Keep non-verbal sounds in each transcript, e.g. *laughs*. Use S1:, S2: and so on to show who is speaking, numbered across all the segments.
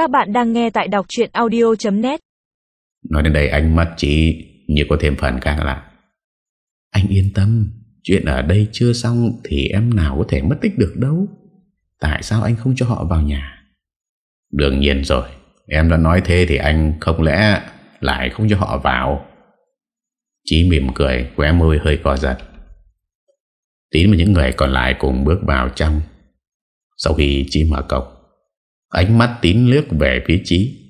S1: Các bạn đang nghe tại đọc chuyện audio.net
S2: Nói đến đây ánh mắt chị như có thêm phần khác lạ. Anh yên tâm, chuyện ở đây chưa xong thì em nào có thể mất tích được đâu. Tại sao anh không cho họ vào nhà? Đương nhiên rồi, em đã nói thế thì anh không lẽ lại không cho họ vào. Chí mỉm cười, khóe môi hơi co giật. Tín và những người còn lại cùng bước vào trong. Sau khi Chí mở cổng, ánh mắt Tín lướt về phía trí,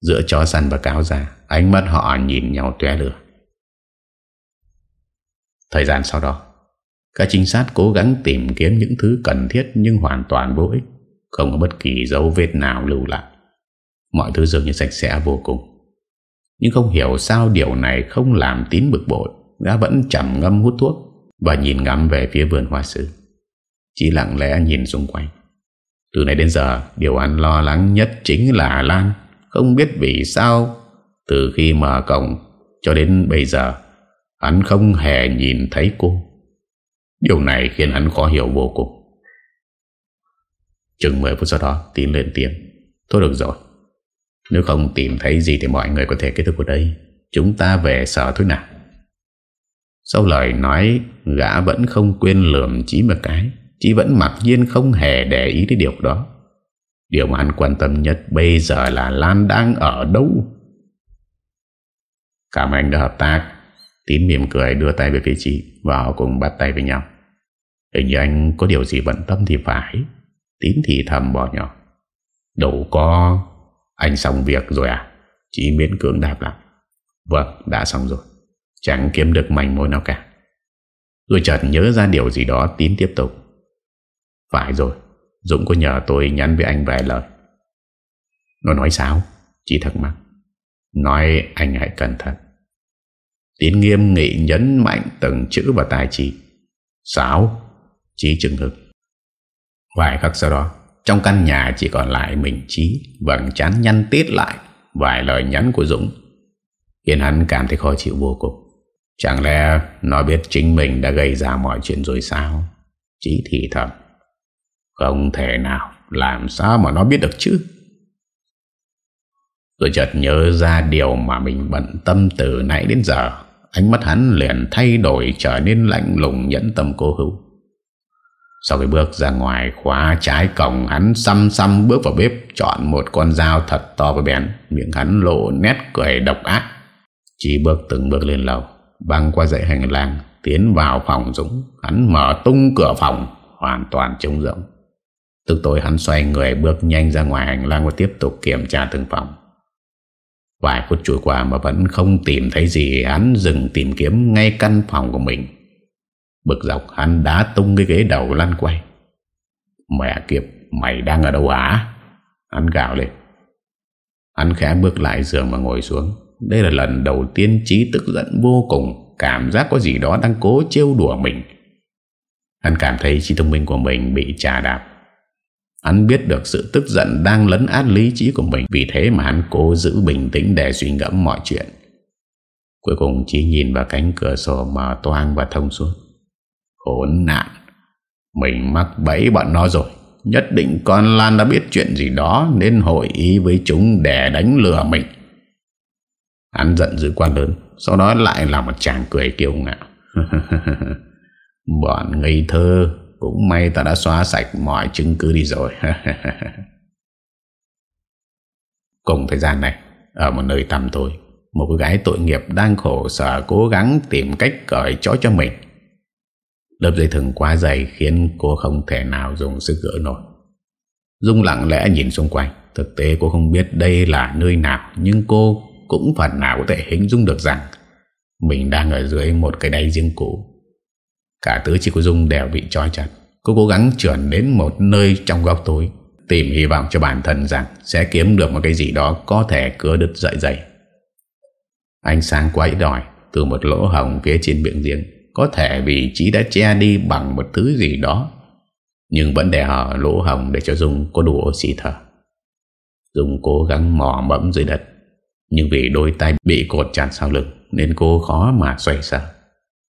S2: Giữa chó săn và cáo già, ánh mắt họ nhìn nhau tué lửa. Thời gian sau đó, các trinh sát cố gắng tìm kiếm những thứ cần thiết nhưng hoàn toàn vô ích, không có bất kỳ dấu vết nào lưu lại. Mọi thứ dường như sạch sẽ vô cùng. Nhưng không hiểu sao điều này không làm tín bực bội, gã vẫn chậm ngâm hút thuốc và nhìn ngắm về phía vườn hoa sứ, Chỉ lặng lẽ nhìn xung quanh. Từ nay đến giờ, điều anh lo lắng nhất chính là Lan. Không biết vì sao, từ khi mở cổng cho đến bây giờ, hắn không hề nhìn thấy cô. Điều này khiến hắn khó hiểu vô cùng. Chừng 10 phút sau đó, tín lên tiếng. Thôi được rồi. Nếu không tìm thấy gì thì mọi người có thể kết thúc ở đây. Chúng ta về sở thôi nào. Sau lời nói, gã vẫn không quên lườm chí một cái chị vẫn mặc nhiên không hề để ý đến điều đó. Điều mà anh quan tâm nhất bây giờ là Lan đang ở đâu. Cảm ơn anh đã hợp tác. Tín mỉm cười đưa tay về phía chị và họ cùng bắt tay với nhau. Hình như anh có điều gì bận tâm thì phải. Tín thì thầm bỏ nhỏ. Đâu có... Anh xong việc rồi à? Chị miễn cưỡng đáp lại. Vâng, đã xong rồi. Chẳng kiếm được mảnh mối nào cả. Rồi chợt nhớ ra điều gì đó Tín tiếp tục. Phải rồi, Dũng có nhờ tôi nhắn với anh vài lời. Nó nói sao? Chị thắc mắc. Nói anh hãy cẩn thận. Tín nghiêm nghị nhấn mạnh từng chữ và tài chị. Sao? Chí chừng hực. Vài khắc sau đó, trong căn nhà chỉ còn lại mình Chí Vẫn chán nhăn tiết lại vài lời nhắn của Dũng. Khiến hắn cảm thấy khó chịu vô cùng. Chẳng lẽ nó biết chính mình đã gây ra mọi chuyện rồi sao? Chí thì thầm. Không thể nào, làm sao mà nó biết được chứ? tôi chợt nhớ ra điều mà mình bận tâm từ nãy đến giờ. Ánh mắt hắn liền thay đổi trở nên lạnh lùng nhẫn tâm cố hữu. Sau khi bước ra ngoài khóa trái cổng hắn xăm xăm bước vào bếp chọn một con dao thật to và bén. Miệng hắn lộ nét cười độc ác. Chỉ bước từng bước lên lầu, băng qua dãy hành lang, tiến vào phòng Dũng. Hắn mở tung cửa phòng, hoàn toàn trông rỗng. Tức tối hắn xoay người bước nhanh ra ngoài hành lang và tiếp tục kiểm tra từng phòng. Vài phút trôi qua mà vẫn không tìm thấy gì, Hắn dừng tìm kiếm ngay căn phòng của mình. Bực dọc, hắn đá tung cái ghế đầu lăn quay. Mẹ kiếp, Mày đang ở đâu hả? Hắn gào lên. Hắn khẽ bước lại giường và ngồi xuống. Đây là lần đầu tiên trí tức giận vô cùng, Cảm giác có gì đó đang cố trêu đùa mình. Hắn cảm thấy trí thông minh của mình bị trà đạp. Hắn biết được sự tức giận đang lấn át lý trí của mình. Vì thế mà hắn cố giữ bình tĩnh để suy ngẫm mọi chuyện. Cuối cùng chỉ nhìn vào cánh cửa sổ mở toang và thông suốt. Khốn nạn. Mình mắc bẫy bọn nó rồi. Nhất định con Lan đã biết chuyện gì đó Nên hội ý với chúng để đánh lừa mình. Hắn giận dữ quan lớn, Sau đó lại là một chàng cười kiêu ngạo. *laughs* Bọn ngây thơ cũng may ta đã xóa sạch mọi chứng cứ đi rồi. *laughs* Cùng thời gian này, Ở một nơi tầm tối, Một cô gái tội nghiệp đang khổ sở Cố gắng tìm cách cởi chó cho mình. Lớp dây thừng quá dày Khiến cô không thể nào dùng sức gỡ nổi. Dung lặng lẽ nhìn xung quanh, Thực tế cô không biết đây là nơi nào, Nhưng cô cũng phần nào có thể hình dung được rằng Mình đang ở dưới một cái đáy riêng cũ. Cả tứ chi của Dung đều bị trói chặt. Cô cố gắng chuyển đến một nơi trong góc tối, Tìm hy vọng cho bản thân rằng Sẽ kiếm được một cái gì đó Có thể cưa đứt dậy dày Ánh sáng quay đòi Từ một lỗ hồng phía trên miệng giếng, Có thể vị trí đã che đi Bằng một thứ gì đó, Nhưng vẫn để hở lỗ hồng Để cho Dung có đủ oxy thở. Dung cố gắng mò mẫm dưới đất, Nhưng vì đôi tay bị cột chặt sau lưng Nên cô khó mà xoay sở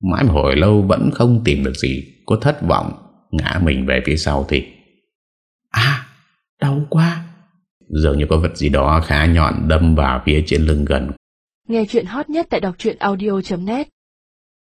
S2: Mãi một hồi lâu vẫn không tìm được gì. Cô thất vọng Ngã mình về phía sau thì. À đau quá. Dường như có vật gì đó khá nhọn đâm vào phía trên lưng gần.
S3: Nghe chuyện hot nhất tại đọc audio.net